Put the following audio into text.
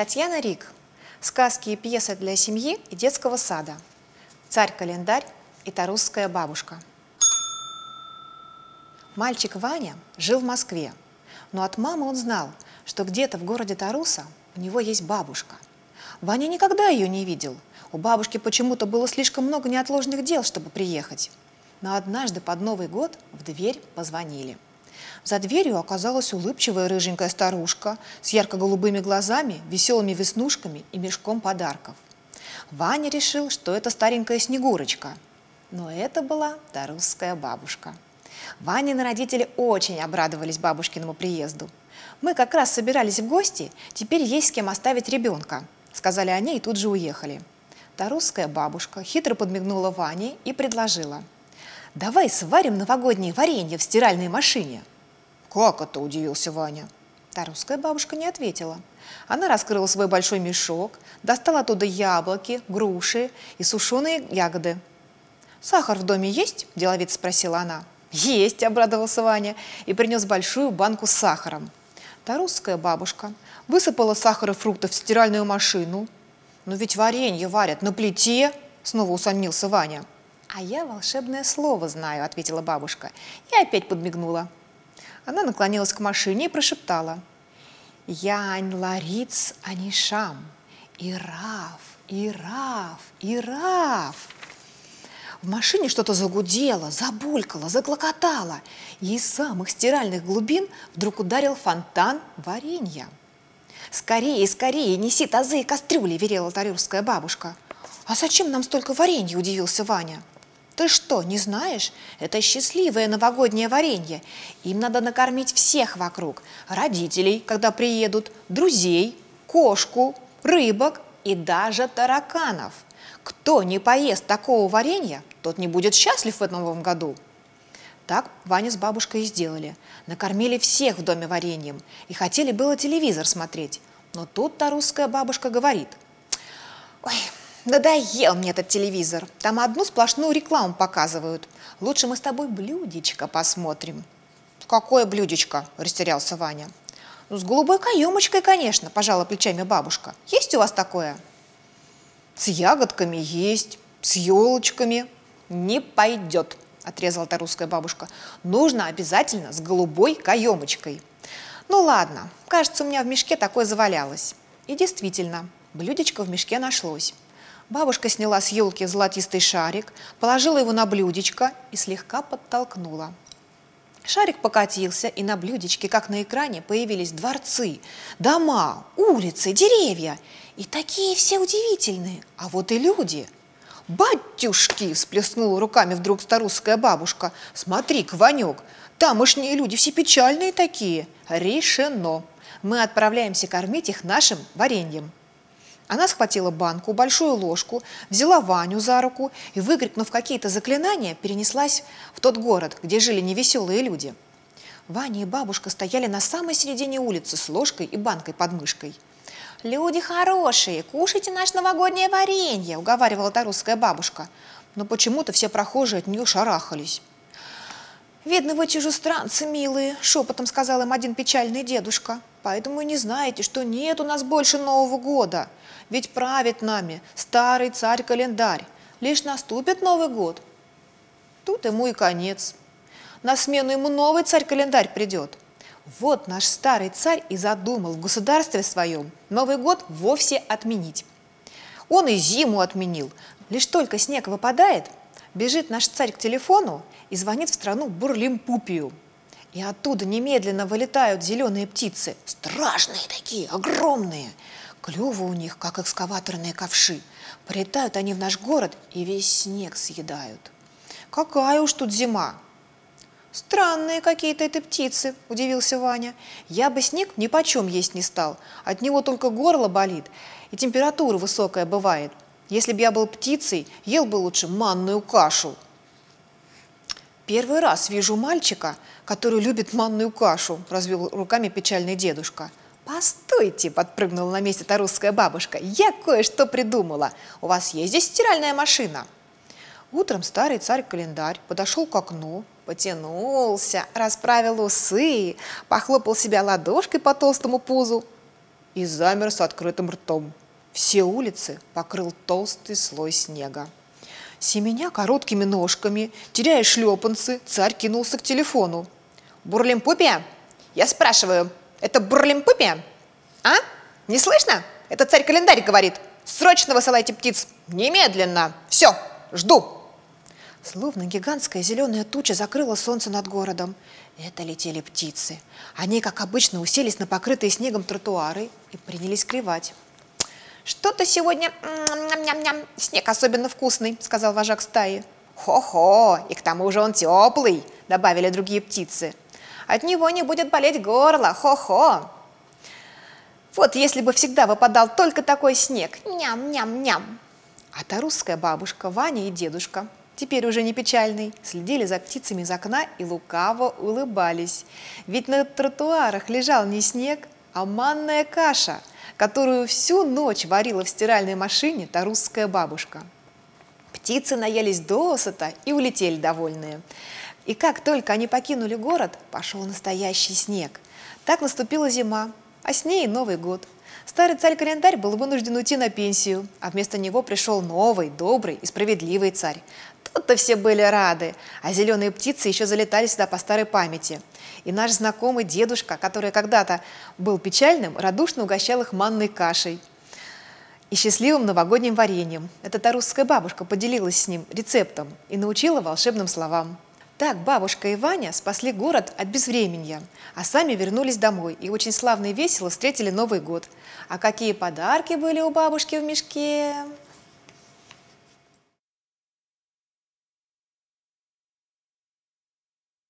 Татьяна Рик. Сказки и пьесы для семьи и детского сада. Царь-календарь и Тарусская бабушка. Мальчик Ваня жил в Москве, но от мамы он знал, что где-то в городе Таруса у него есть бабушка. Ваня никогда ее не видел. У бабушки почему-то было слишком много неотложных дел, чтобы приехать. Но однажды под Новый год в дверь позвонили – за дверью оказалась улыбчивая рыженькая старушка с ярко-голубыми глазами, веселыми веснушками и мешком подарков. Ваня решил, что это старенькая Снегурочка. Но это была тарусская бабушка. Ванины родители очень обрадовались бабушкиному приезду. «Мы как раз собирались в гости, теперь есть с кем оставить ребенка», сказали они и тут же уехали. Тарусская бабушка хитро подмигнула Ване и предложила. «Давай сварим новогоднее варенье в стиральной машине». «Как это?» – удивился Ваня. Тарусская бабушка не ответила. Она раскрыла свой большой мешок, достала оттуда яблоки, груши и сушеные ягоды. «Сахар в доме есть?» – деловито спросила она. «Есть!» – обрадовался Ваня и принес большую банку с сахаром. Тарусская бабушка высыпала сахар и фрукты в стиральную машину. «Но ведь варенье варят на плите!» – снова усомнился Ваня. «А я волшебное слово знаю», – ответила бабушка и опять подмигнула. Она наклонилась к машине и прошептала. «Янь лариц анишам, Ираф, Ираф, Ираф!» В машине что-то загудело, забулькало, заклокотало, и из самых стиральных глубин вдруг ударил фонтан варенья. «Скорее, скорее, неси тазы и кастрюли!» – верила тарюрская бабушка. «А зачем нам столько варенья?» – удивился Ваня. Ты что, не знаешь? Это счастливое новогоднее варенье. Им надо накормить всех вокруг. Родителей, когда приедут, друзей, кошку, рыбок и даже тараканов. Кто не поест такого варенья, тот не будет счастлив в этом новом году. Так Ваня с бабушкой и сделали. Накормили всех в доме вареньем и хотели было телевизор смотреть. Но тут-то русская бабушка говорит. Надоел мне этот телевизор. Там одну сплошную рекламу показывают. Лучше мы с тобой блюдечко посмотрим. Какое блюдечко? Растерялся Ваня. Ну, с голубой каемочкой, конечно, пожала плечами бабушка. Есть у вас такое? С ягодками есть, с елочками. Не пойдет, отрезала та русская бабушка. Нужно обязательно с голубой каемочкой. Ну ладно, кажется, у меня в мешке такое завалялось. И действительно, блюдечко в мешке нашлось. Бабушка сняла с елки золотистый шарик, положила его на блюдечко и слегка подтолкнула. Шарик покатился, и на блюдечке, как на экране, появились дворцы, дома, улицы, деревья. И такие все удивительные. А вот и люди. «Батюшки!» – всплеснула руками вдруг старусская бабушка. «Смотри, Кванек, тамошние люди все печальные такие». «Решено! Мы отправляемся кормить их нашим вареньем». Она схватила банку, большую ложку, взяла Ваню за руку и, выкрикнув какие-то заклинания, перенеслась в тот город, где жили невеселые люди. Ваня и бабушка стояли на самой середине улицы с ложкой и банкой под мышкой. «Люди хорошие, кушайте наше новогоднее варенье!» – уговаривала та русская бабушка. Но почему-то все прохожие от нее шарахались. «Видно, вы чужестранцы, милые», – шепотом сказал им один печальный дедушка. «Поэтому и не знаете, что нет у нас больше Нового года. Ведь правит нами старый царь-календарь. Лишь наступит Новый год. Тут ему и конец. На смену ему новый царь-календарь придет. Вот наш старый царь и задумал в государстве своем Новый год вовсе отменить. Он и зиму отменил. Лишь только снег выпадает, бежит наш царь к телефону и звонит в страну Бурлимпупию. И оттуда немедленно вылетают зеленые птицы, страшные такие, огромные – Клювы у них, как экскаваторные ковши. Прилетают они в наш город и весь снег съедают. Какая уж тут зима! Странные какие-то эти птицы, удивился Ваня. Я бы снег ни почем есть не стал. От него только горло болит, и температура высокая бывает. Если бы я был птицей, ел бы лучше манную кашу. Первый раз вижу мальчика, который любит манную кашу, развел руками печальный дедушка. «Постойте!» – подпрыгнула на месте та русская бабушка. «Я кое-что придумала. У вас есть здесь стиральная машина?» Утром старый царь-календарь подошел к окну, потянулся, расправил усы, похлопал себя ладошкой по толстому пузу. и замер с открытым ртом. Все улицы покрыл толстый слой снега. Семеня короткими ножками, теряя шлепанцы, царь кинулся к телефону. «Бурлимпупия? Я спрашиваю, это Бурлимпупия? А? Не слышно? Это царь-календарь говорит. Срочно высылайте птиц. Немедленно. Все, жду!» Словно гигантская зеленая туча закрыла солнце над городом. Это летели птицы. Они, как обычно, уселись на покрытые снегом тротуары и принялись клевать. «Что-то сегодня ням-ням-ням, снег особенно вкусный», — сказал вожак стаи. «Хо-хо, и к тому же он теплый», — добавили другие птицы. «От него не будет болеть горло, хо-хо». Вот если бы всегда выпадал только такой снег, ням-ням-ням. А та русская бабушка, Ваня и дедушка, теперь уже не печальный, следили за птицами из окна и лукаво улыбались. Ведь на тротуарах лежал не снег, а манная каша – которую всю ночь варила в стиральной машине та русская бабушка. Птицы наелись досыта и улетели довольные. И как только они покинули город, пошел настоящий снег. Так наступила зима, а с ней Новый год. Старый царь-календарь был вынужден уйти на пенсию, а вместо него пришел новый, добрый и справедливый царь. Тут-то все были рады, а зеленые птицы еще залетали сюда по старой памяти. И наш знакомый дедушка, который когда-то был печальным, радушно угощал их манной кашей и счастливым новогодним вареньем. Эта та русская бабушка поделилась с ним рецептом и научила волшебным словам. Так бабушка и Ваня спасли город от безвременья, а сами вернулись домой и очень славно и весело встретили Новый год. А какие подарки были у бабушки в мешке?